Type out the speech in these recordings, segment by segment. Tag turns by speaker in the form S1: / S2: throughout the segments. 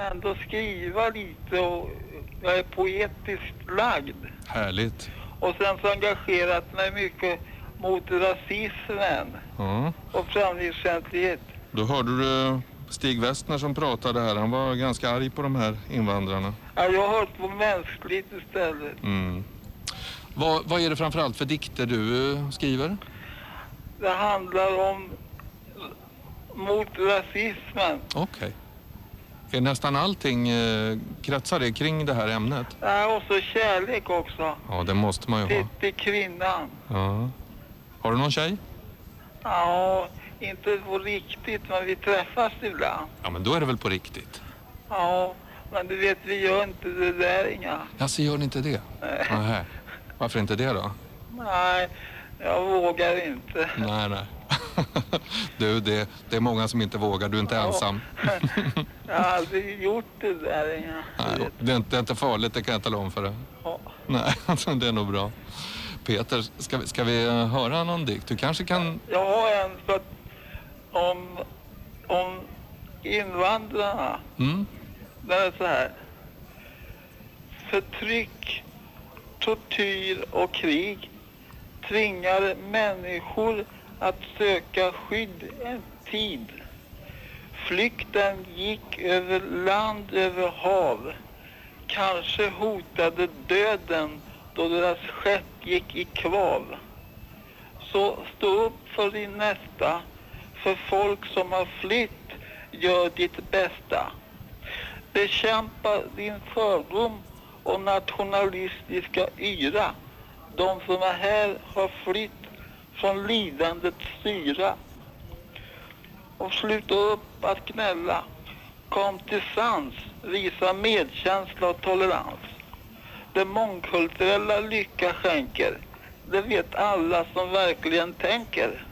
S1: ändå skriva lite och jag är poetiskt lagd.
S2: Härligt.
S1: Och sen så engagerat mig mycket mot rasismen
S2: Ja.
S1: och främlingsfientlighet.
S2: Då hörde du Stig Westner som pratade här. Han var ganska arg på de här invandrarna.
S1: Ja, jag har hört på mänskligt istället.
S2: Mm. Vad, vad är det framförallt för dikter du eh, skriver?
S1: Det handlar om mot rasismen.
S2: Okej. Är nästan allting eh, kretsar det kring det här ämnet?
S1: Ja, och så kärlek också.
S2: Ja, det måste man ju
S1: Till,
S2: ha.
S1: till kvinnan.
S2: Ja. Har du någon tjej?
S1: Ja, inte på riktigt, men vi träffas ibland.
S2: Ja, men då är det väl på riktigt?
S1: Ja, men du vet, vi gör inte det där inga.
S2: Alltså, gör ni inte det?
S1: Nej.
S2: Nähä. Varför inte det då?
S1: Nej, jag vågar inte.
S2: Nej, nej. Du, det, det är många som inte vågar. Du är inte
S1: Ja.
S2: ensam.
S1: Jag har aldrig gjort det där
S2: Nej, det, är inte, det är inte farligt, det kan jag tala om för dig.
S1: Ja.
S2: Nej, alltså, det är nog bra. Peter, ska, vi- ska vi höra någon dikt? Du kanske kan...
S1: Jag har en för om, om invandrarna.
S2: Mm?
S1: Den är så här. Förtryck, tortyr och krig tvingar människor att söka skydd en tid. Flykten gick över land, över hav. Kanske hotade döden då deras skepp gick i kvav. Så stå upp för din nästa, för folk som har flytt, gör ditt bästa. Bekämpa din fördom och nationalistiska yra. De som är här har flytt från lidandets syra. Och sluta upp att gnälla. Kom till sans, visa medkänsla och tolerans. Det mångkulturella lycka skänker. Det vet alla som verkligen tänker.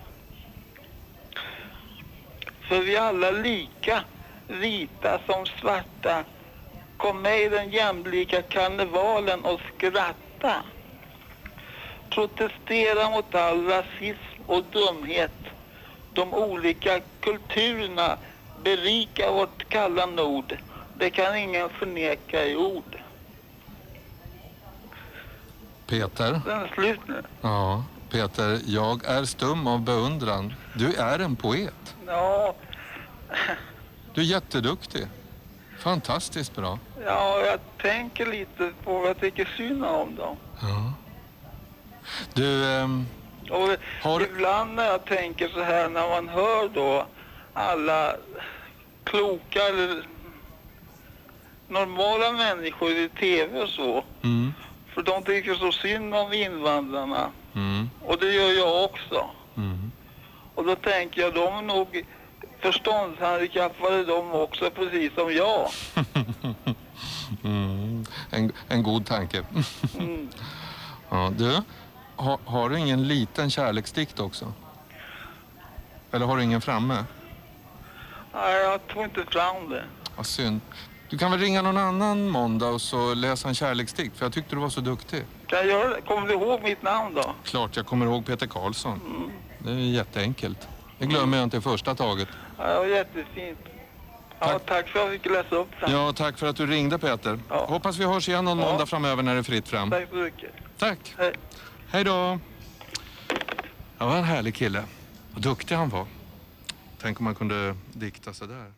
S1: För vi alla lika, vita som svarta. Kom med i den jämlika karnevalen och skratta. Protestera mot all rasism och dumhet. De olika kulturerna berikar vårt kalla nord. Det kan ingen förneka i ord.
S2: Peter?
S1: Den är slut nu.
S2: Ja, Peter, jag är stum av beundran. Du är en poet.
S1: Ja,
S2: Du är jätteduktig. Fantastiskt bra.
S1: ja, jag tänker lite på vad jag tycker synd om dem.
S2: Ja. Du,
S1: Och
S2: Har
S1: ibland när jag tänker så här när man hör då alla kloka eller normala människor i tv och så.
S2: mm,
S1: För de tycker så synd om invandrarna.
S2: mm,
S1: Och det gör jag också.
S2: mm.
S1: Och då tänker jag, de är nog förståndshandikappade de också, precis som jag.
S2: Mm. En, en god tanke.
S1: Mm.
S2: Ja, du, har, har du ingen liten kärleksdikt också? Eller har du ingen framme?
S1: Nej, jag tog inte fram det.
S2: Vad synd. Du kan väl ringa någon annan måndag och så läsa en kärleksdikt, för jag tyckte du var så duktig.
S1: Kan jag göra det? Kommer du ihåg mitt namn då?
S2: Klart jag kommer ihåg Peter Karlsson.
S1: Mm.
S2: Det är jätteenkelt. Det glömmer jag inte i första taget.
S1: Ja, det var jättefint. Ja,
S2: Tack.
S1: tack för att jag fick läsa upp den.
S2: Ja, tack för att du ringde Peter.
S1: Ja.
S2: Hoppas vi hörs igen någon
S1: Ja.
S2: måndag framöver när det är fritt fram.
S1: Tack så mycket.
S2: Tack.
S1: Hej.
S2: Hej då. Han var en härlig kille. Vad duktig han var. Tänk om man kunde dikta så där.